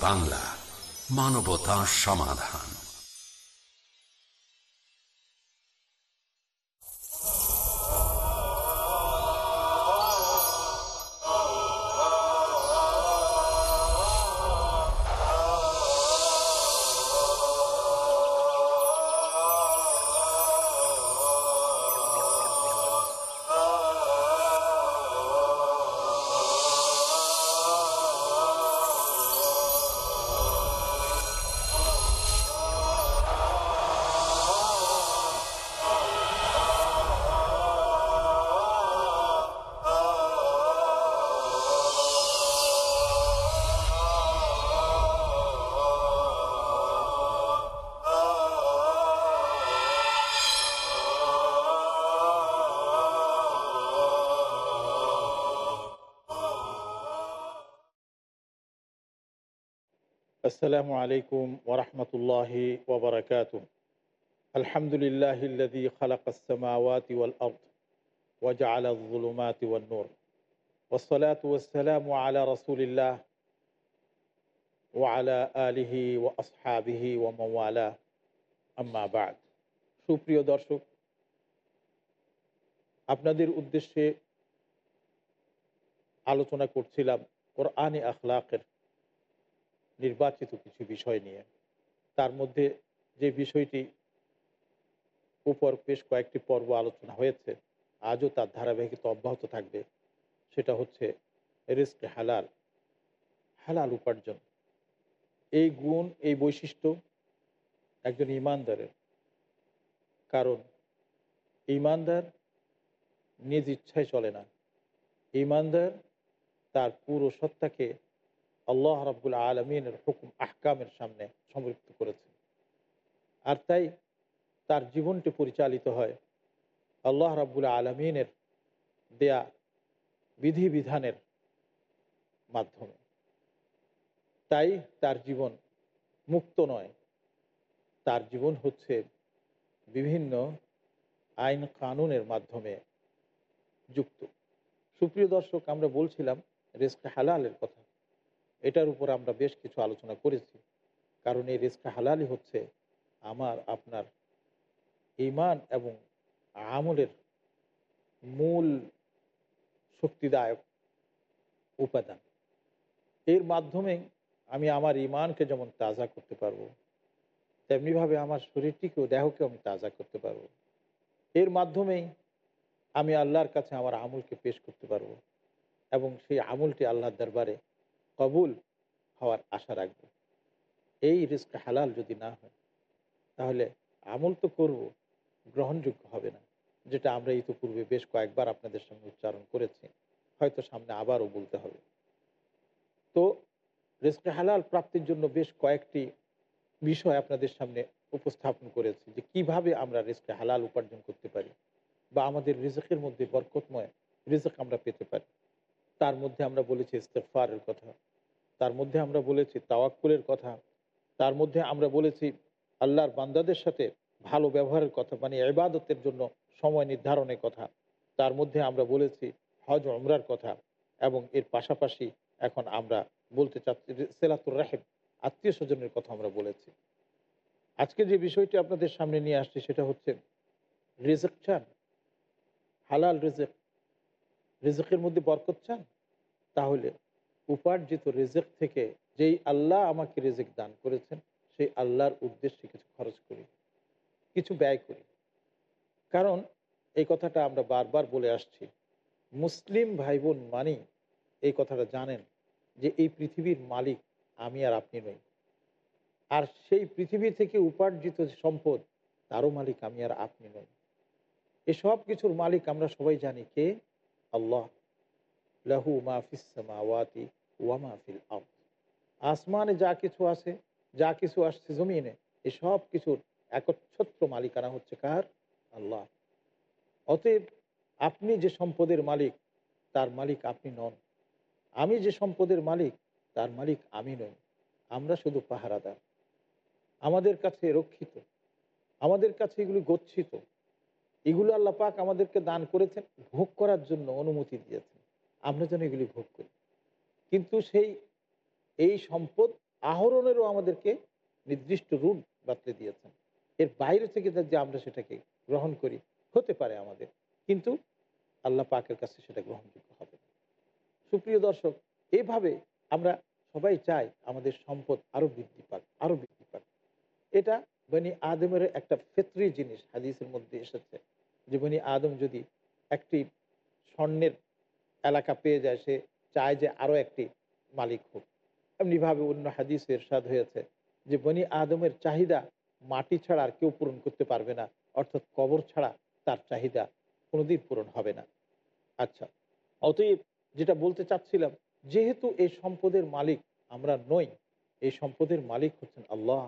বাংলা মানবতা সমাধান। السلام عليكم ورحمة الله وبركاته الحمد لله الذي خلق السماوات والأرض وجعل الظلمات والنور والصلاة والسلام على رسول الله وعلى آله وأصحابه ومن والاه أما بعد সুপ্রিয় দর্শক আপনাদের উদ্দেশ্যে আলোচনা করছিলাম কোরআনে আখলাকের নির্বাচিত কিছু বিষয় নিয়ে। তার মধ্যে যে বিষয়টি উপর বেশ কয়েকটি পর্ব আলোচনা হয়েছে, আজও তার ধারাবাহিকতা অব্যাহত থাকবে। সেটা হচ্ছে রিস্ক হালাল হালাল উপার্জন। এই গুণ, এই বৈশিষ্ট্য একজন ইমানদারের। কারণ ইমানদার নিজ ইচ্ছায় চলে না। ইমানদার তার পুরো সত্তাকে আল্লাহ রাবুল আলমিনের হুকুম, আহকামের সামনে সমৃদ্ধ করেছেন। আর তাই তার জীবনটি পরিচালিত হয় আল্লাহ রাবুল আলমিনের দেয়া বিধিবিধানের মাধ্যমে। তাই তার জীবন মুক্ত নয়, তার জীবন হচ্ছে বিভিন্ন আইন কানুনের মাধ্যমে যুক্ত। সুপ্রিয় দর্শক, আমরা বলছিলাম রেস্ক হালালের কথা। এটার উপর আমরা বেশ কিছু আলোচনা করেছি। কারণ এই রেস্কা হালালি হচ্ছে আমার, আপনার ইমান এবং আমলের মূল শক্তিদায়ক উপাদান। এর মাধ্যমে আমি আমার ইমানকে যেমন তাজা করতে পারব, তেমনিভাবে আমার শরীরটিকেও, দেহকেও আমি তাজা করতে পারব। এর মাধ্যমেই আমি আল্লাহর কাছে আমার আমলকে পেশ করতে পারব এবং সেই আমলটি আল্লাহর দরবারে কবুল হওয়ার আশা রাখব। এই রিস্ক হালাল যদি না হয়, তাহলে আমল তো করব, গ্রহণযোগ্য হবে না, যেটা আমরা ইতিপূর্বে বেশ কয়েকবার আপনাদের সঙ্গে উচ্চারণ করেছি, হয়তো সামনে আবারও বলতে হবে। তো রিস্কে হালাল প্রাপ্তির জন্য বেশ কয়েকটি বিষয় আপনাদের সামনে উপস্থাপন করেছি, যে কীভাবে আমরা রিস্কে হালাল উপার্জন করতে পারি, বা আমাদের রিজকের মধ্যে বরকতময় রিজক আমরা পেতে পারি। তার মধ্যে আমরা বলেছি ইস্তেফারের কথা। তার মধ্যে আমরা বলেছি তাওয়াক্কুলের কথা, তার মধ্যে আমরা বলেছি আল্লাহর বান্দাদের সাথে ভালো ব্যবহারের কথা মানে এবাদতের জন্য সময় নির্ধারণের কথা, তার মধ্যে আমরা বলেছি হজ অমরার কথা এবং এর পাশাপাশি এখন আমরা বলতে চাচ্ছি সেলাতুর রাহেব, আত্মীয় স্বজনের কথা আমরা বলেছি। আজকে যে বিষয়টি আপনাদের সামনে নিয়ে আসছি সেটা হচ্ছে রিজেক চান, হালাল রিজেক। রিজেকের মধ্যে বরকত চান, তাহলে উপার্জিত রেজেক থেকে যেই আল্লাহ আমাকে রেজেক দান করেছেন, সেই আল্লাহর উদ্দেশ্যে কিছু খরচ করি, কিছু ব্যয় করি। কারণ এই কথাটা আমরা বারবার বলে আসছি, মুসলিম ভাই বোন মানি এই কথাটা জানেন যে এই পৃথিবীর মালিক আমি আর আপনি নই। আর সেই পৃথিবী থেকে উপার্জিত সম্পদ, তারও মালিক আমি আর আপনি নই। এসব কিছুর মালিক আমরা সবাই জানি কে? আল্লাহ। লাহু মাহফিসামাওয়াতি ওয়া মাহফিল আব আসমানে যা কিছু আছে, যা কিছু আসছে জমিনে এই সব কিছুর একচ্ছত্র মালিকানা হচ্ছে কার? আল্লাহ। অতএব আপনি যে সম্পদের মালিক, তার মালিক আপনি নন। আমি যে সম্পদের মালিক, তার মালিক আমি নই। আমরা শুধু পাহারাদার। আমাদের কাছে রক্ষিত। আমাদের কাছে এগুলি গচ্ছিত। এগুলো আল্লাহ পাক আমাদেরকে দান করেছেন, ভোগ করার জন্য অনুমতি দিয়েছেন। আমরা যেন এগুলি ভোগ করি। কিন্তু সেই, এই সম্পদ আহরণেরও আমাদেরকে নির্দিষ্ট রুট বাতলে দিয়েছেন। এর বাইরে থেকে যে আমরা সেটাকে গ্রহণ করি, হতে পারে আমাদের। কিন্তু আল্লাহ পাকের কাছে সেটা গ্রহণযোগ্য হবে সুপ্রিয় দর্শক, এভাবে আমরা সবাই চাই আমাদের সম্পদ আরও বৃদ্ধি পাক আরও বৃদ্ধি পাক। এটা বনি আদমের একটা ফেত্রি জিনিস, হাদিসের মধ্যে এসেছে যে বনি আদম যদি একটি স্বর্ণের এলাকা পেয়ে যায়, সে চায় যে আরও একটি মালিক হোক। এমনিভাবে অন্য হাদিস এরশাদ হয়েছে যে বনি আদমের চাহিদা মাটি ছাড়া আর কেউ পূরণ করতে পারবে না, অর্থাৎ কবর ছাড়া তার চাহিদা কোনোদিন পূরণ হবে না। আচ্ছা অতএব যেটা বলতে চাচ্ছিলাম, যেহেতু এই সম্পদের মালিক আমরা নই, এই সম্পদের মালিক হচ্ছেন আল্লাহ,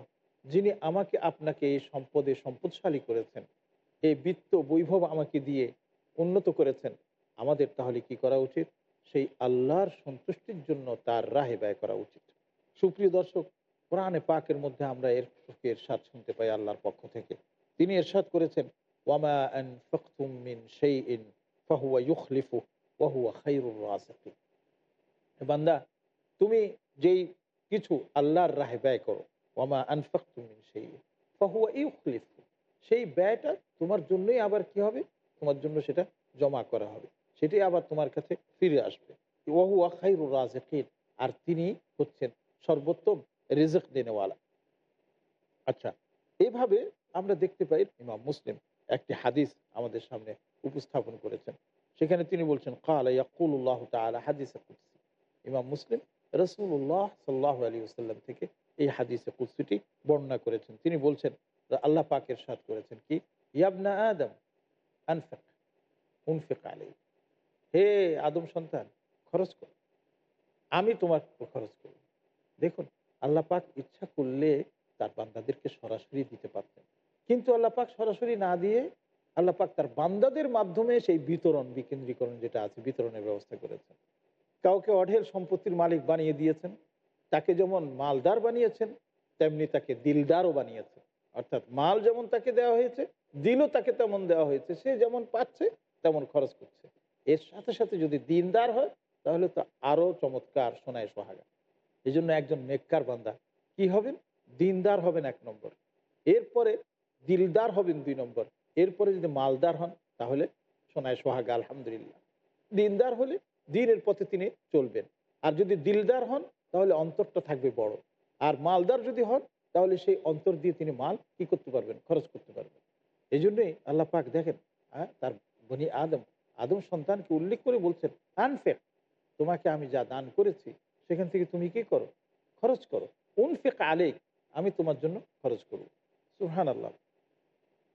যিনি আমাকে আপনাকে এই সম্পদে সম্পদশালী করেছেন, এই বিত্ত বৈভব আমাকে দিয়ে উন্নত করেছেন, আমাদের তাহলে কি করা উচিত? সেই আল্লাহর সন্তুষ্টির জন্য তার রাহে ব্যয় করা উচিত। সুপ্রিয় দর্শক, কোরআনে পাকের মধ্যে আমরা এর এরশাদ শুনতে পাই আল্লাহর পক্ষ থেকে। তিনি এরশাদ করেছেন বান্দা, তুমি যেই কিছু আল্লাহর রাহে ব্যয় করো সেই ব্যয়টা তোমার জন্যই আবার কি হবে? তোমার জন্য সেটা জমা করা হবে। সেটাই আবার তোমার কাছে ফিরে আসবে। ওয়াহু আখাইরুর রাজেকিন। আর তিনি হচ্ছেন সর্বোত্তম রিজক দেনেওয়ালা। আচ্ছা এইভাবে আমরা দেখতে পাই ইমাম মুসলিম একটি হাদিস আমাদের সামনে উপস্থাপন করেছেন। সেখানে তিনি বলছেন, কাল তালা হাদিসে ইমাম মুসলিম রসুল্লাহ সাল্লাহ আলী আসাল্লাম থেকে এই হাদিসে কুৎসিটি বর্ণনা করেছেন। তিনি বলছেন, আল্লাহ পাকের সাথ করেছেন কি ইয়াবনা আদম, আনফেক, উনফেক আলী হে আদম সন্তান, খরচ কর। আমি তোমার খরচ করব। দেখুন, আল্লাহ পাক ইচ্ছা করলে তার বান্দাদেরকে সরাসরি দিতে পারতেন। কিন্তু আল্লাহ পাক সরাসরি না দিয়ে আল্লাহ পাক তার বান্দাদের মাধ্যমে সেই বিতরণ, বিকেন্দ্রীকরণ যেটা আছে, বিতরণের ব্যবস্থা করেছেন। কাউকে অঢেল সম্পত্তির মালিক বানিয়ে দিয়েছেন, তাকে যেমন মালদার বানিয়েছেন, তেমনি তাকে দিলদারও বানিয়েছেন। অর্থাৎ মাল যেমন তাকে দেওয়া হয়েছে, দিলও তাকে তেমন দেওয়া হয়েছে। সে যেমন পাচ্ছে, তেমন খরচ করছে। এর সাথে সাথে যদি দিনদার হয়, তাহলে তো আরও চমৎকার সোনায় সোহাগা। এই জন্য একজন নেককার বান্দা। কি হবেন? দিনদার হবেন এক নম্বর। এরপরে দিলদার হবেন দুই নম্বর। এরপরে যদি মালদার হন, তাহলে সোনায় সোহাগা, আলহামদুলিল্লাহ। দিনদার হলে দিনের পথে তিনি চলবেন। আর যদি দিলদার হন, তাহলে অন্তরটা থাকবে বড়। আর মালদার যদি হন, তাহলে সেই অন্তর দিয়ে তিনি মাল কি করতে পারবেন? খরচ করতে পারবেন। এই জন্যই আল্লাহ পাক দেখেন হ্যাঁ তার বনি আদম আদম সন্তানকে উল্লেখ করে বলছেন, আনফেক, তোমাকে আমি যা দান করেছি, সেখান থেকে তুমি কি করো? খরচ করো। উনফেক আলেক আমি তোমার জন্য খরচ করব। সুহান আল্লাহ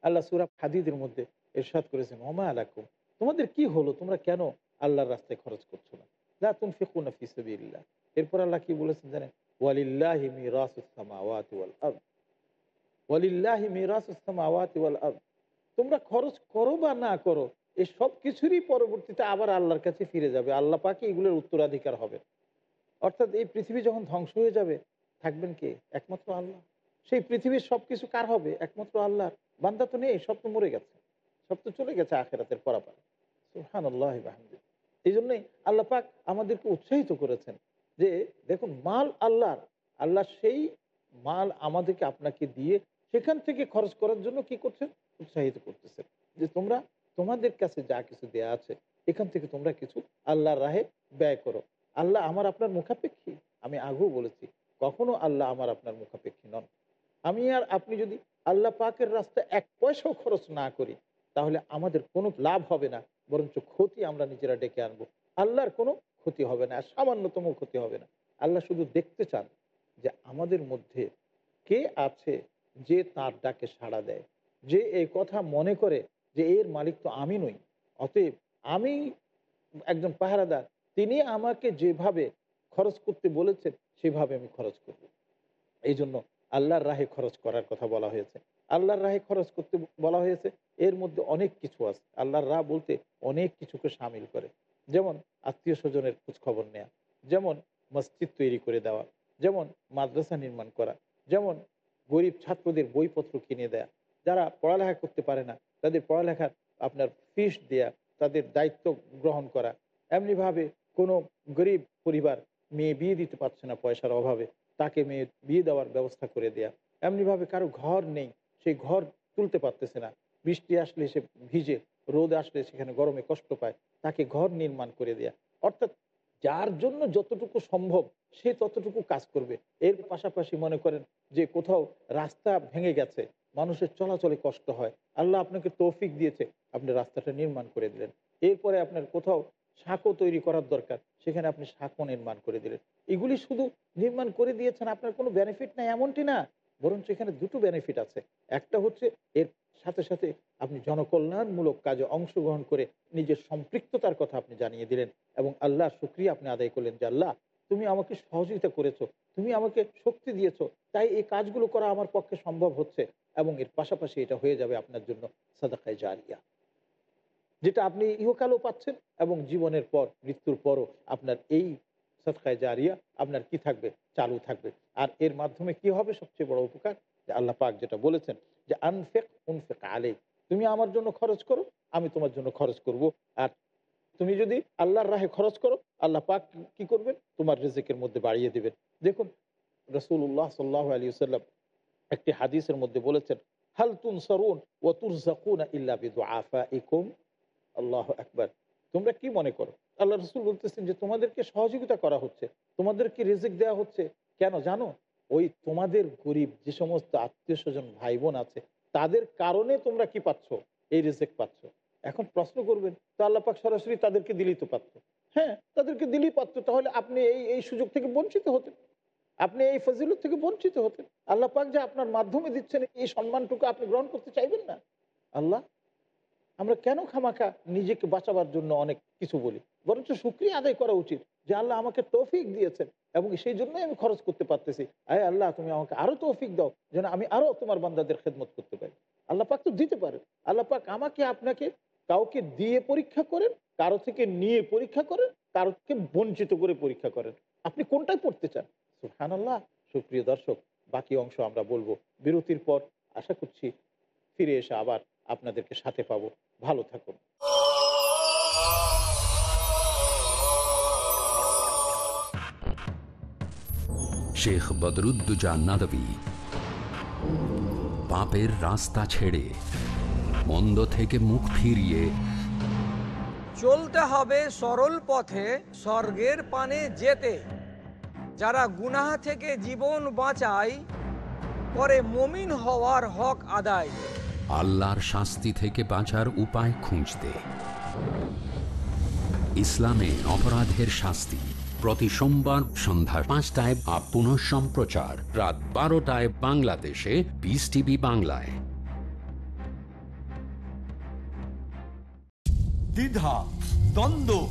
আল্লাহ সুরাব হাদিদের মধ্যে এরশাদ করেছেন, ওমা আলাকুম, তোমাদের কি হলো? তোমরা কেন আল্লাহর রাস্তায় খরচ করছ না? লা তুনফিকুন ফি সাবিলিল্লাহ। এরপর আল্লাহ কি বলেছেন জানেন? ওয়ালিল্লাহি মিরাসুস সামাওয়াতি ওয়াল আরদ। ওয়ালিল্লাহি মিরাসুস সামাওয়াতি ওয়াল আরদ। তোমরা খরচ করো বা না করো? এই সব কিছুরই পরবর্তীতে আবার আল্লাহর কাছে ফিরে যাবে। আল্লাহ পাকে এগুলোর উত্তরাধিকার হবে অর্থাৎ এই পৃথিবী যখন ধ্বংস হয়ে যাবে, থাকবেন কে? একমাত্র আল্লাহ। সেই পৃথিবীর সবকিছু কার হবে? একমাত্র আল্লাহর। বান্দা তো নেই, সব তো মরে গেছে। সব তো চলে গেছে আখেরাতের পরাপার। সুহান আল্লাহ এই জন্যই আল্লাহ পাক আমাদেরকে উৎসাহিত করেছেন যে, দেখুন, মাল আল্লাহর। আল্লাহ সেই মাল আমাদেরকে আপনাকে দিয়ে সেখান থেকে খরচ করার জন্য কি করছেন? উৎসাহিত করতেছেন। যে তোমরা তোমাদের কাছে যা কিছু দেয়া আছে, এখান থেকে তোমরা কিছু আল্লাহর রাহে ব্যয় করো। আল্লাহ আমার আপনার মুখাপেক্ষী। আমি আগেও বলেছি, কখনো আল্লাহ আমার আপনার মুখাপেক্ষী নন। আমি আর আপনি যদি আল্লাহ পাকের রাস্তা এক পয়সাও খরচ না করি, তাহলে আমাদের কোনো লাভ হবে না, বরঞ্চ ক্ষতি আমরা নিজেরা ডেকে আনব। আল্লাহর কোনো ক্ষতি হবে না, সামান্যতম ক্ষতি হবে না। আল্লাহ শুধু দেখতে চান যে আমাদের মধ্যে কে আছে যে তার ডাকে সাড়া দেয়, যে এই কথা মনে করে যে এর মালিক তো আমি নই। অতএব আমি একজন পাহারাদার, তিনি আমাকে যেভাবে খরচ করতে বলেছেন, সেভাবে আমি খরচ করব। এই জন্য আল্লাহর রাহে খরচ করার কথা বলা হয়েছে। আল্লাহর রাহে খরচ করতে বলা হয়েছে, এর মধ্যে অনেক কিছু আছে। আল্লাহর রাহ বলতে অনেক কিছুকে সামিল করে। যেমন আত্মীয় স্বজনের খোঁজখবর নেওয়া যেমন মসজিদ তৈরি করে দেওয়া, যেমন মাদ্রাসা নির্মাণ করা, যেমন গরিব ছাত্রদের বইপত্র কিনে দেয়া, যারা পড়ালেখা করতে পারে না তাদের পড়ালেখার আপনার ফিস দেয়া, তাদের দায়িত্ব গ্রহণ করা। এমনিভাবে কোনো গরিব পরিবার মেয়ে বিয়ে দিতে পারছে না পয়সার অভাবে, তাকে মেয়ে বিয়ে দেওয়ার ব্যবস্থা করে দেয়া। এমনিভাবে কারও ঘর নেই সেই ঘর তুলতে পারতেছে না। বৃষ্টি আসলে সে ভিজে, রোদ আসলে সেখানে গরমে কষ্ট পায়, তাকে ঘর নির্মাণ করে দেয়া। অর্থাৎ যার জন্য যতটুকু সম্ভব, সে ততটুকু কাজ করবে। এর পাশাপাশি মনে করেন যে কোথাও রাস্তা ভেঙে গেছে মানুষের চলাচলে কষ্ট হয়। আল্লাহ আপনাকে তৌফিক দিয়েছে। আপনি রাস্তাটা নির্মাণ করে দিলেন। এরপরে আপনার কোথাও সাঁকো তৈরি করার দরকার, সেখানে আপনি সাঁকো নির্মাণ করে দিলেন। এগুলি শুধু নির্মাণ করে দিয়েছেন, আপনার কোনো বেনিফিট নাই, এমনটি না। বরঞ্চ এখানে দুটো বেনিফিট আছে। একটা হচ্ছে, এর সাথে সাথে আপনি জনকল্যাণমূলক কাজে অংশগ্রহণ করে নিজের সম্পৃক্ততার কথা আপনি জানিয়ে দিলেন এবং আল্লাহর শুক্রিয়া আপনি আদায় করলেন যে, আল্লাহ, তুমি আমাকে সহযোগিতা করেছ। তুমি আমাকে শক্তি দিয়েছ, তাই এই কাজগুলো করা আমার পক্ষে সম্ভব হচ্ছে এবং এর পাশাপাশি এটা হয়ে যাবে আপনার জন্য সাদাকায় জারিয়া। যেটা আপনি ইহকালও পাচ্ছেন এবং জীবনের পর, মৃত্যুর পরও আপনার এই সদকায় জারিয়া আপনার কি থাকবে? চালু থাকবে। আর এর মাধ্যমে কি হবে? সবচেয়ে বড় উপকার, যে আল্লাহ পাক যেটা বলেছেন, যে আনফেক উনফেক আলে তুমি আমার জন্য খরচ করো, আমি তোমার জন্য খরচ করব। আর তুমি যদি আল্লাহর রাহে খরচ করো, আল্লাহ পাক কি করবেন? তোমার রেজেকের মধ্যে বাড়িয়ে দিবেন। দেখুন রসুল্লাহ সাল্লাহ আলী সাল্লাম একটি হাদিসের মধ্যে বলেছেন, হাল তুন সরুন ও আফা ইকুম আল্লাহ একবার তোমরা কি মনে করো? আল্লাহ রসুল বলতেছেন যে, তোমাদেরকে সহযোগিতা করা হচ্ছে, তোমাদেরকে রেজেক দেওয়া হচ্ছে। কেন জানো? ওই তোমাদের গরিব যে সমস্ত আত্মীয় স্বজন ভাই বোন আছে, তাদের কারণে তোমরা কি পাচ্ছ? এই রেজেক পাচ্ছ। এখন প্রশ্ন করবেন, তো আল্লাহ পাক সরাসরি তাদেরকে দিলেই তো পারত? হ্যাঁ তাদেরকে দিলেই পারত। তাহলে আপনি এই এই সুযোগ থেকে বঞ্চিত হতেন। আপনি এই ফজিলত থেকে বঞ্চিত হতেন। আল্লাহ পাক যে আপনার মাধ্যমে দিচ্ছেন, এই সম্মানটুকু আপনি গ্রহণ করতে চাইবেন না। আল্লাহ, আমরা কেন খামাখা নিজেকে বাঁচাবার জন্য অনেক কিছু বলি? বরঞ্চ সুক্রিয়া আদায় করা উচিত যে আল্লাহ আমাকে তৌফিক দিয়েছেন এবং সেই জন্যই আমি খরচ করতে পারতেছি। আয় আল্লাহ, তুমি আমাকে আরও তৌফিক দাও যেন আমি আরও তোমার বান্দাদের খেদমত করতে পারি। আল্লাহ পাক তো দিতে পারে আল্লাহ পাক আমাকে আপনাকে কাউকে দিয়ে পরীক্ষা করেন, কারও থেকে নিয়ে পরীক্ষা করেন, কারও থেকে বঞ্চিত করে পরীক্ষা করেন। আপনি কোনটাই পড়তে চান? সুহান আল্লাহ সুপ্রিয় দর্শক বাকি অংশ আমরা বলব বিরতির পর। আশা করছি ফিরে এসে আবার আপনাদেরকে সাথে পাবো। ভালো থাকুন। শেখ বদরুদ্দুজা পাপের রাস্তা ছেড়ে মন্দ থেকে মুখ ফিরিয়ে চলতে হবে সরল পথে স্বর্গের পানে যেতে। যারা গুনাহ থেকে জীবন বাঁচায় করে মমিন হওয়ার হক আদায়। আল্লাহর শাস্তি থেকে বাঁচার উপায় খুঁজতে। ইসলামে অপরাধের শাস্তি। প্রতি সোমবার সন্ধ্যা পাঁচটায় আপ পুনঃ সম্প্রচার। রাত বারোটায় বাংলাদেশে বিস টিভি বাংলায়। দ্বিধা দ্বন্দ্ব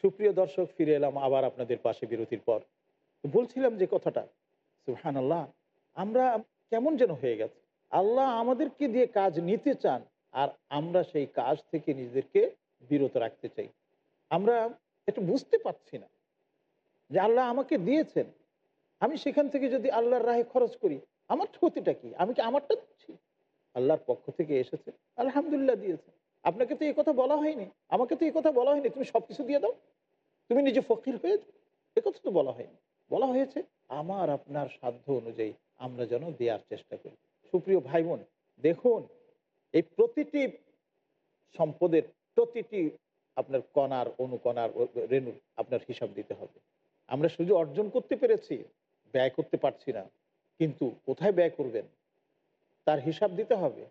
সুপ্রিয় দর্শক, ফিরে এলাম আবার আপনাদের পাশে বিরতির পর। বলছিলাম যে কথাটা সুহান আল্লাহ আমরা কেমন যেন হয়ে গেছে। আল্লাহ আমাদেরকে দিয়ে কাজ নিতে চান, আর আমরা সেই কাজ থেকে নিজেদেরকে বিরত রাখতে চাই। আমরা একটু বুঝতে পারছি না যে আল্লাহ আমাকে দিয়েছেন। আমি সেখান থেকে যদি আল্লাহর রাহে খরচ করি, আমার ক্ষতিটা কি? আমি কি আমারটা দিচ্ছি? আল্লাহর পক্ষ থেকে এসেছে, আলহামদুলিল্লাহ দিয়েছে। আপনাকে তো এই কথা বলা হয়নি। আমাকে তো এই কথা বলা হয়নি। তুমি সবকিছু দিয়ে দাও। তুমি নিজে ফকির হয়ে এ কথা তো বলা হয়নি। বলা হয়েছে, আমার আপনার সাধ্য অনুযায়ী আমরা যেন দেওয়ার চেষ্টা করি। সুপ্রিয় ভাই বোন দেখুন, এই প্রতিটি সম্পদের প্রতিটি আপনার কণার, অনুকণার, ও, রেণুর আপনার হিসাব দিতে হবে। আমরা শুধু অর্জন করতে পেরেছি, ব্যয় করতে পারছি না। কিন্তু কোথায় ব্যয় করবেন? তার হিসাব দিতে হবে।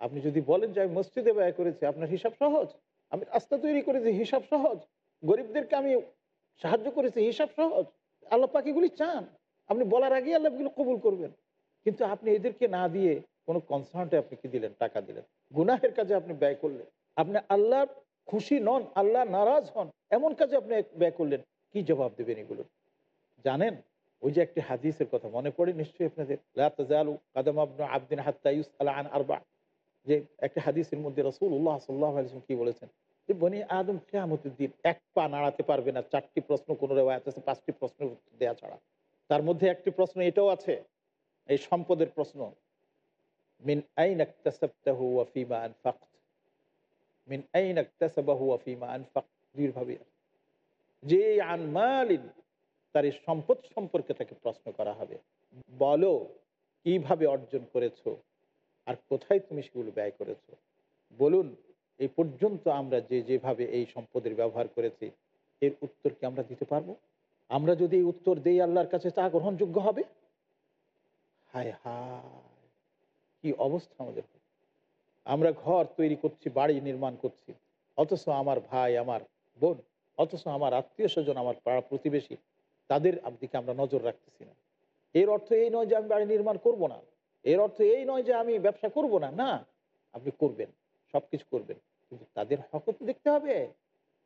আপনি যদি বলেন যে আমি মসজিদে ব্যয় করেছি, আপনার হিসাব সহজ? আমি রাস্তা তৈরি করেছি, হিসাব সহজ। গরিবদেরকে আমি সাহায্য করেছি, হিসাব সহজ। আল্লাহ পাখিগুলি চান। আপনি বলার আগে আল্লাহ এগুলো কবুল করবেন। কিন্তু আপনি এদেরকে না দিয়ে কোনো কনসার্টে আপনি কি দিলেন? টাকা দিলেন। গুনাহের কাজে আপনি ব্যয় করলেন। আপনি আল্লাহ খুশি নন, আল্লাহ নারাজ হন, এমন কাজে আপনি ব্যয় করলেন। কি জবাব দেবেন এগুলো? জানেন? ওই যে একটি হাদিসের কথা মনে পড়ে নিশ্চয়ই আপনাদের। কাদাম আবদিন হাত্তা ইউসআলা আন আরবা। যে একটা হাদিসের মধ্যে রাসূলুল্লাহ সাল্লাল্লাহু আলাইহি ওয়াসাল্লাম কি বলেছেন? যে বনি আদম কিয়ামতের দিন এক পা নাড়াতে পারবে না, চারটি প্রশ্ন কোনো রেওয়ায়াত আছে, পাঁচটি প্রশ্নের উত্তর দেওয়া ছাড়া। তার মধ্যে একটি প্রশ্ন এটাও আছে, এই সম্পদের প্রশ্ন। মিন আইন মিন আইন আছে। যে আন মালিন, তার সম্পদ সম্পর্কে তাকে প্রশ্ন করা হবে। বলো, কীভাবে অর্জন করেছ? আর কোথায় তুমি সেগুলো ব্যয় করেছ? বলুন এই পর্যন্ত আমরা যে যেভাবে এই সম্পদের ব্যবহার করেছি, এর উত্তর কি আমরা দিতে পারব? আমরা যদি এই উত্তর দেই, আল্লাহর কাছে তা গ্রহণযোগ্য হবে? হায় হায়, কি অবস্থা আমাদের। আমরা ঘর তৈরি করছি, বাড়ি নির্মাণ করছি, অথচ আমার ভাই, আমার বোন, অথচ আমার আত্মীয় স্বজন, আমার পাড়া প্রতিবেশী, তাদের দিকে আমরা নজর রাখতেছি না। এর অর্থ এই নয় যে আমি বাড়ি নির্মাণ করব না। এর অর্থ এই নয় যে আমি ব্যবসা করব না না। আপনি করবেন সব কিছু করবেন। কিন্তু তাদের হক তো দেখতে হবে।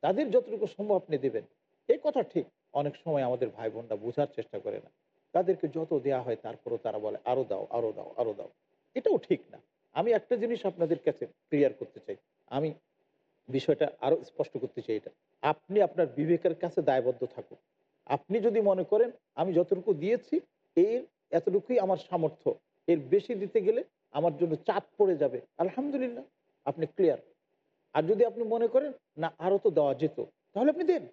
তাদের যতটুকু সম্ভব আপনি দেবেন। এই কথা ঠিক, অনেক সময় আমাদের ভাই বোনরা বোঝার চেষ্টা করে না। তাদেরকে যত দেয়া হয় তারপরও তারা বলে, আরও দাও আরও দাও, আরও দাও। এটাও ঠিক না। আমি একটা জিনিস আপনাদের কাছে ক্লিয়ার করতে চাই। আমি বিষয়টা আরও স্পষ্ট করতে চাই এটা। আপনি আপনার বিবেকের কাছে দায়বদ্ধ থাকুন। আপনি যদি মনে করেন, আমি যতটুকু দিয়েছি, এর এতটুকুই আমার সামর্থ্য। এর বেশি দিতে গেলে আমার জন্য চাপ পড়ে যাবে। আলহামদুলিল্লাহ, আপনি ক্লিয়ার আর যদি আপনি মনে করেন, না আরও তো দেওয়া যেত, তাহলে আপনি দেন।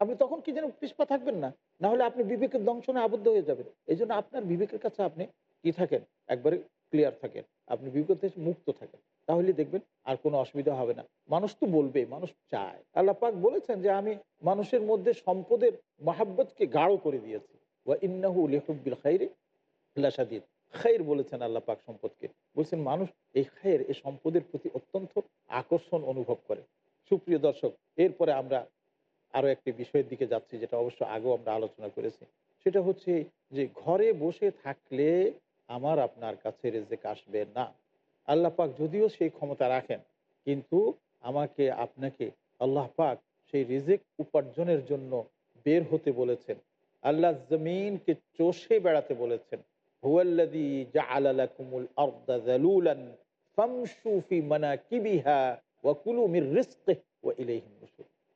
আপনি তখন কি যেন পিসপা থাকবেন না? না হলে আপনি বিবেকের দংশনে আবদ্ধ হয়ে যাবেন। এই আপনার বিবেকের কাছে আপনি কি থাকেন? একবারে ক্লিয়ার থাকেন। আপনি বিবেক থেকে মুক্ত থাকেন। তাহলে দেখবেন আর কোনো অসুবিধা হবে না। মানুষ তো বলবে মানুষ চায়। আল্লাহ পাক বলেছেন যে, আমি মানুষের মধ্যে সম্পদের মহাব্বতকে গাঢ় করে দিয়েছি। ওয়া ইন্নাহু লিহুব্বিল খাইরি লাশাদিদ। খাইর বলেছেন আল্লাহ পাক সম্পদকে। বলছেন, মানুষ এই খায়ের এই সম্পদের প্রতি অত্যন্ত আকর্ষণ অনুভব করে। সুপ্রিয় দর্শক, এরপরে আমরা আরও একটি বিষয়ের দিকে যাচ্ছি, যেটা অবশ্য আগেও আমরা আলোচনা করেছি। সেটা হচ্ছে যে, ঘরে বসে থাকলে আমার আপনার কাছে রেজেক আসবে না। আল্লাহ পাক যদিও সেই ক্ষমতা রাখেন, কিন্তু আমাকে, আপনাকে আল্লাহ পাক সেই রিজিক উপার্জনের জন্য বের হতে বলেছেন। আল্লাহ জমিনকে চষে বেড়াতে বলেছেন।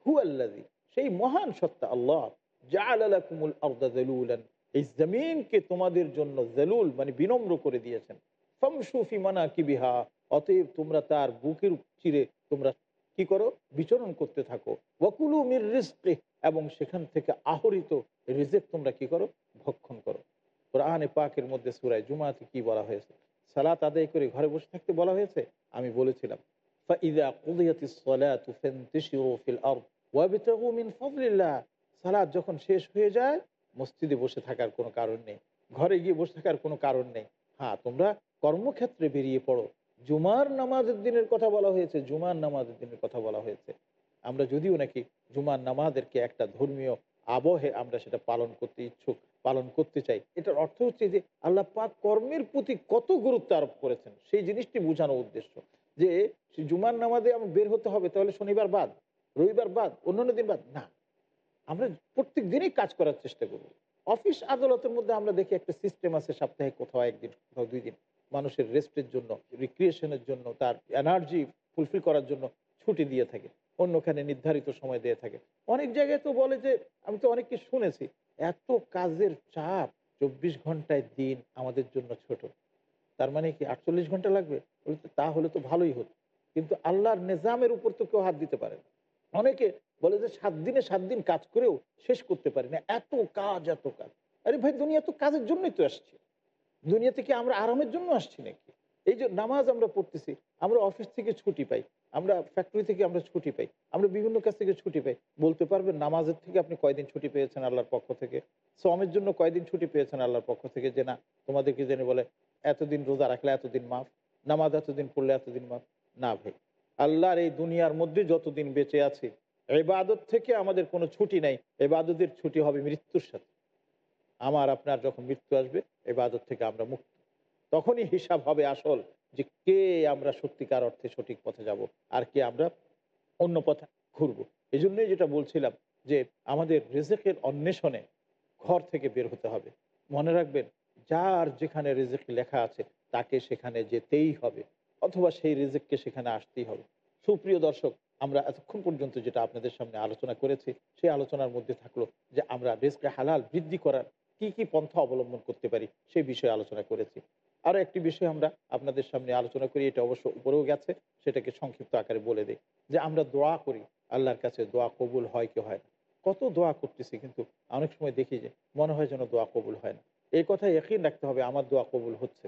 হুয়াল্লাযী সেই মহান সত্তা আল্লাহ তোমাদের জন্য জালুল মানে বিনম্র করে দিয়েছেন। ফামশু ফি মানাকিবিহা, অতএব তোমরা তার বুকের চিরে তোমরা কি করো? বিচরণ করতে থাকো। ওয়াকুলু মির রিজকি এবং সেখান থেকে আহরিত রিজেক তোমরা কি করো? ভক্ষণ করো। কোরআনে পাকের মধ্যে সুরায় জুমাতে কি বলা হয়েছে? সালাত আদায় করে ঘরে বসে থাকতে বলা হয়েছে? আমি বলেছিলাম। সালাদ যখন শেষ হয়ে যায়, মসজিদে বসে থাকার কোনো কারণ নেই। ঘরে গিয়ে বসে থাকার কোনো কারণ নেই। হ্যাঁ তোমরা কর্মক্ষেত্রে বেরিয়ে পড়ো। জুমার নামাজের দিনের কথা বলা হয়েছে, জুমার নামাজের দিনের কথা বলা হয়েছে। আমরা যদিও নাকি জুমার নামাজেরকে একটা ধর্মীয় আবহে আমরা সেটা পালন করতে ইচ্ছুক পালন করতে চাই। এটার অর্থ হচ্ছে যে আল্লাহ পাক কর্মের প্রতি কত গুরুত্ব আরোপ করেছেন, সেই জিনিসটি বোঝানো উদ্দেশ্য। যে জুমার নামাজে আমার বের হতে হবে, তাহলে শনিবার বাদ, রবিবার বাদ, অন্যান্য দিন বাদ, না। আমরা প্রত্যেক দিনই কাজ করার চেষ্টা করব। অফিস আদালতের মধ্যে আমরা দেখি একটা সিস্টেম আছে সপ্তাহে কোথাও একদিন, কোথাও দুই দিন। মানুষের রেস্টের জন্য রিক্রিয়েশনের জন্য, তার এনার্জি ফুলফিল করার জন্য ছুটি দিয়ে থাকে, অন্যখানে নির্ধারিত সময় দিয়ে থাকে। অনেক জায়গায় তো বলে যে, আমি তো অনেককে শুনেছি এত কাজের চাপ, চব্বিশ ঘন্টায় দিন আমাদের জন্য ছোট। তার মানে কি আটচল্লিশ ঘণ্টা লাগবে? তাহলে তো ভালোই হতো। কিন্তু আল্লাহর নিজামের উপর তো কেউ হাত দিতে পারে না। অনেকে বলে যে সাত দিনে সাত দিন কাজ করেও শেষ করতে পারি না। এত কাজ এত কাজ। আরে ভাই, দুনিয়া তো কাজের জন্যই তো আসছে। দুনিয়া থেকে আমরা আরামের জন্য আসছি নাকি? এই যে নামাজ আমরা পড়তেছি, আমরা অফিস থেকে ছুটি পাই। আমরা ফ্যাক্টরি থেকে আমরা ছুটি পাই। আমরা বিভিন্ন কাছ থেকে ছুটি পাই। বলতে পারবেন নামাজের থেকে আপনি কয়দিন ছুটি পেয়েছেন আল্লাহর পক্ষ থেকে? শ্রমের জন্য কয়দিন ছুটি পেয়েছেন আল্লাহর পক্ষ থেকে? যে না, তোমাদেরকে জেনে বলে, এতদিন রোজা রাখলে এতদিন মাফ, নামাজ এতদিন পড়লে এতদিন মাফ। না ভাই, আল্লাহর এই দুনিয়ার মধ্যে যতদিন বেঁচে আছে, এবাদত থেকে আমাদের কোনো ছুটি নাই। এবাদতের ছুটি হবে মৃত্যুর সাথে। আমার, আপনার যখন মৃত্যু আসবে, এবাদত থেকে আমরা মুক্ত। তখনই হিসাব হবে আসল। যে কে আমরা সত্যিকার অর্থে সঠিক পথে যাব আর কে আমরা অন্য পথে ঘুরবো। এই জন্যই যেটা বলছিলাম যে আমাদের রেজেকের অন্বেষণে ঘর থেকে বের হতে হবে। মনে রাখবেন, যার যেখানে রেজেক লেখা আছে তাকে সেখানে যেতেই হবে অথবা সেই রেজেককে সেখানে আসতেই হবে। সুপ্রিয় দর্শক, আমরা এতক্ষণ পর্যন্ত যেটা আপনাদের সামনে আলোচনা করেছি, সেই আলোচনার মধ্যে থাকল যে আমরা রেজকে হালাল বৃদ্ধি করার কি কি পন্থা অবলম্বন করতে পারি সেই বিষয়ে আলোচনা করেছি। আরও একটি বিষয় আমরা আপনাদের সামনে আলোচনা করি, এটা অবশ্য উপরেও গেছে, সেটাকে সংক্ষিপ্ত আকারে বলে দিই, যে আমরা দোয়া করি, আল্লাহর কাছে দোয়া কবুল হয় কি হয় কত দোয়া করতেছি কিন্তু অনেক সময় দেখি যে মনে হয় যেন দোয়া কবুল হয় না। এই কথায় একই রাখতে হবে, আমার দোয়া কবুল হচ্ছে।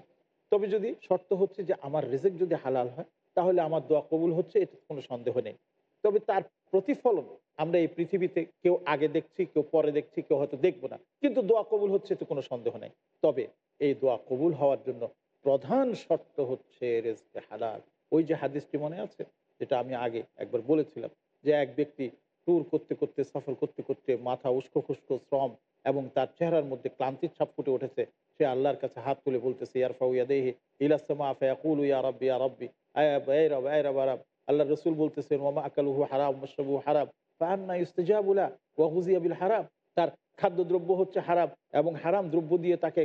তবে যদি শর্ত হচ্ছে যে আমার রেজেক যদি হালাল হয়, তাহলে আমার দোয়া কবুল হচ্ছে এটা কোনো সন্দেহ নেই। তবে তার প্রতিফলন আমরা এই পৃথিবীতে কেউ আগে দেখছি, কেউ পরে দেখছি, কেউ হয়তো দেখব না। কিন্তু দোয়া কবুল হচ্ছে তো কোনো সন্দেহ নেই। তবে এই দোয়া কবুল হওয়ার জন্য প্রধান শর্ত হচ্ছে রেজকে হালাল। ওই যে হাদিসটি মনে আছে, যেটা আমি আগে একবার বলেছিলাম, যে এক ব্যক্তি ট্যুর করতে করতে, সফর করতে করতে মাথা উস্কো খুস্কো, শ্রম এবং তার চেহারার মধ্যে ক্লান্তির ছাপ ফুটে উঠেছে, সে আল্লাহর কাছে হাত তুলে বলতেছে ইয়ার ফাউয়া দেহে ইলাসমা ফয়াকুল ইয়া রব্বি ইয়া রব্বি, আয় রব আয় রব আরব আল্লাহ রসুল বলতেছেন ওমা আকালুহু হারাম মশরবু হারাম। ফান্না ইস্তেজাবুলা হারাম। তার খাদ্যদ্রব্য হচ্ছে হারাম এবং হারাম দ্রব্য দিয়ে তাকে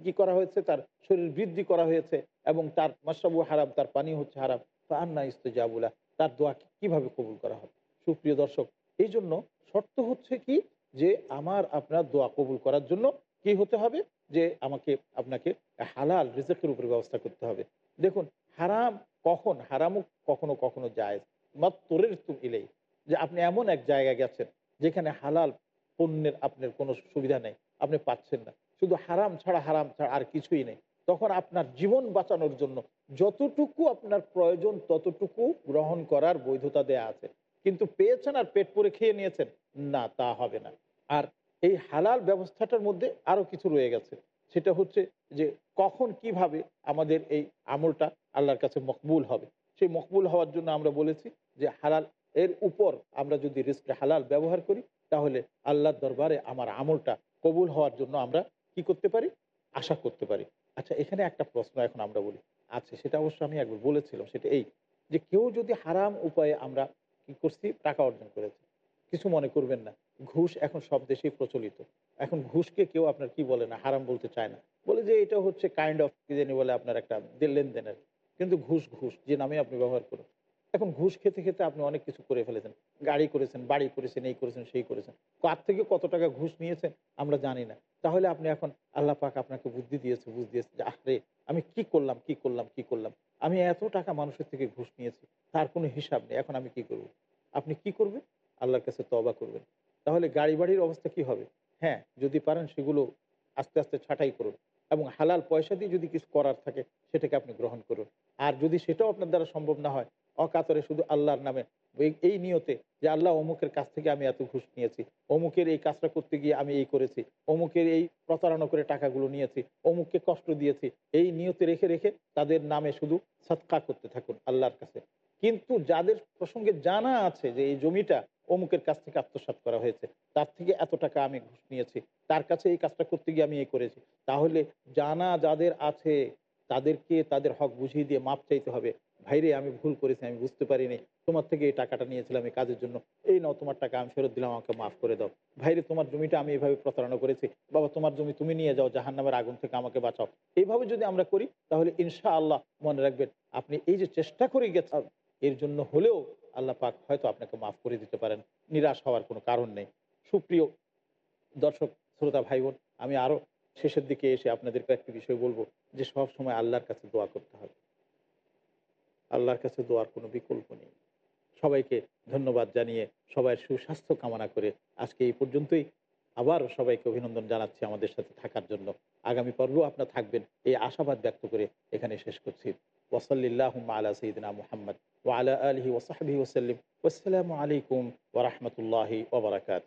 কি করা হয়েছে? তার শরীর বৃদ্ধি করা হয়েছে এবং তার মশরবু হারাম, তার পানি হচ্ছে হারাম। ফান্না ইস্তেজাবুলা তার দোয়া কীভাবে কবুল করা হবে? সুপ্রিয় দর্শক, এই জন্য শর্ত হচ্ছে কি? যে আমার আপনার দোয়া কবুল করার জন্য কি হতে হবে? যে আমাকে, আপনাকে হালাল রিজেকের উপরে ব্যবস্থা করতে হবে। দেখুন, হারাম কখন? হারামও কখনো কখনো যায় মাত্তরের তুম ইলেই যে আপনি এমন এক জায়গায় গেছেন যেখানে হালাল পণ্যের আপনার কোনো সুবিধা নেই, আপনি পাচ্ছেন না। শুধু হারাম ছাড়া হারাম ছাড়া আর কিছুই নেই। তখন আপনার জীবন বাঁচানোর জন্য যতটুকু আপনার প্রয়োজন ততটুকু গ্রহণ করার বৈধতা দেয়া আছে। কিন্তু পেয়েছেন আর পেট পরে খেয়ে নিয়েছেন, না, তা হবে না। আর এই হালাল ব্যবস্থাটার মধ্যে আরও কিছু রয়ে গেছে। সেটা হচ্ছে যে কখন কীভাবে আমাদের এই আমলটা আল্লাহর কাছে মকবুল হবে। সেই মকবুল হওয়ার জন্য আমরা বলেছি যে হালাল এর উপর আমরা যদি রিস্কে হালাল ব্যবহার করি, তাহলে আল্লাহর দরবারে আমার আমলটা কবুল হওয়ার জন্য আমরা কি করতে পারি? আশা করতে পারি। আচ্ছা এখানে একটা প্রশ্ন এখন আমরা বলি। আছে সেটা অবশ্য আমি একবার বলেছিলাম, সেটা এই যে কেউ যদি হারাম উপায়ে আমরা কি করছি? টাকা অর্জন করেছি। কিছু মনে করবেন না। ঘুষ এখন সব দেশেই প্রচলিত। এখন ঘুষকে কেউ আপনার কি বলে না, হারাম বলতে চায় না। বলে যে এটা হচ্ছে কাইন্ড অফ কি জানি বলে আপনার একটা লেনদেনের কিন্তু ঘুষ ঘুষ, যে নামে আপনি ব্যবহার করুন। এখন ঘুষ খেতে খেতে আপনি অনেক কিছু করে ফেলেছেন। গাড়ি করেছেন, বাড়ি করেছেন, এই করেছেন, সেই করেছেন। কার থেকে কত টাকা ঘুষ নিয়েছেন আমরা জানি না। তাহলে আপনি এখন আল্লাহ পাক আপনাকে বুদ্ধি দিয়েছে, বুঝ দিয়েছে যে আরে আমি কি করলাম কি করলাম কি করলাম? আমি এত টাকা মানুষের থেকে ঘুষ নিয়েছি, তার কোনো হিসাব নেই, এখন আমি কি করব? আপনি কি করবেন? আল্লাহর কাছে তবা করবেন। তাহলে গাড়ি বাড়ির অবস্থা কি হবে? হ্যাঁ যদি পারেন সেগুলো আস্তে আস্তে ছাঁটাই করুন এবং হালাল পয়সা দিয়ে যদি কিছু করার থাকে, সেটাকে আপনি গ্রহণ করুন। আর যদি সেটাও আপনার দ্বারা সম্ভব না হয় অকাতরে শুধু আল্লাহর নামে। এই নিয়তে যে আল্লাহ অমুকের কাছ থেকে আমি এত ঘুষ নিয়েছি, অমুকের এই কাজটা করতে গিয়ে আমি এই করেছি, অমুকের এই প্রতারণা করে টাকাগুলো নিয়েছি, অমুককে কষ্ট দিয়েছি, এই নিয়তে রেখে রেখে তাদের নামে শুধু সৎকা করতে থাকুন আল্লাহর কাছে। কিন্তু যাদের প্রসঙ্গে জানা আছে যে এই জমিটা অমুকের কাছ থেকে আত্মসাত করা হয়েছে, তার থেকে এত টাকা আমি ঘুষ নিয়েছি, তার কাছে এই কাজটা করতে গিয়ে আমি এই করেছি, তাহলে জানা যাদের আছে, তাদেরকে তাদের হক বুঝিয়ে দিয়ে মাপ চাইতে হবে। ভাইরে, আমি ভুল করেছি, আমি বুঝতে পারিনি। তোমার থেকে এই টাকাটা নিয়েছিলাম এই কাজের জন্য। এই নাও তোমার টাকা, আমি ফেরত দিলাম, আমাকে মাফ করে দাও। ভাইরে, তোমার জমিটা আমি এইভাবে প্রতারণা করেছি। বাবা, তোমার জমি তুমি নিয়ে যাও জাহান নামের আগুন থেকে আমাকে বাঁচাও। এইভাবে যদি আমরা করি, তাহলে ইনশা আল্লাহ মনে রাখবেন, আপনি এই যে চেষ্টা করে গেছেন, এর জন্য হলেও আল্লাহ পাক হয়তো আপনাকে মাফ করে দিতে পারেন। নিরাশ হওয়ার কোনো কারণ নেই। সুপ্রিয় দর্শক, শ্রোতা ভাই বোন আমি আরও শেষের দিকে এসে আপনাদেরকে একটি বিষয় বলব, যে সব সময় আল্লাহর কাছে দোয়া করতে হবে। আল্লাহর কাছে দোয়ার কোনো বিকল্প নেই। সবাইকে ধন্যবাদ জানিয়ে সবাই সুস্বাস্থ্য কামনা করে আজকে এই পর্যন্তই। আবার সবাইকে অভিনন্দন জানাচ্ছি আমাদের সাথে থাকার জন্য। আগামী পর্ব আপনার থাকবেন এই আশাবাদ ব্যক্ত করে এখানে শেষ করছি। ওসল্লাহ আলা সঈদিনা মুহাম্মদ ওয়ালা আলহি ওসাহাবি ওসাল্লিম আসসালামু আলাইকুম ওরহমতুল্লাহি ওবরাকাত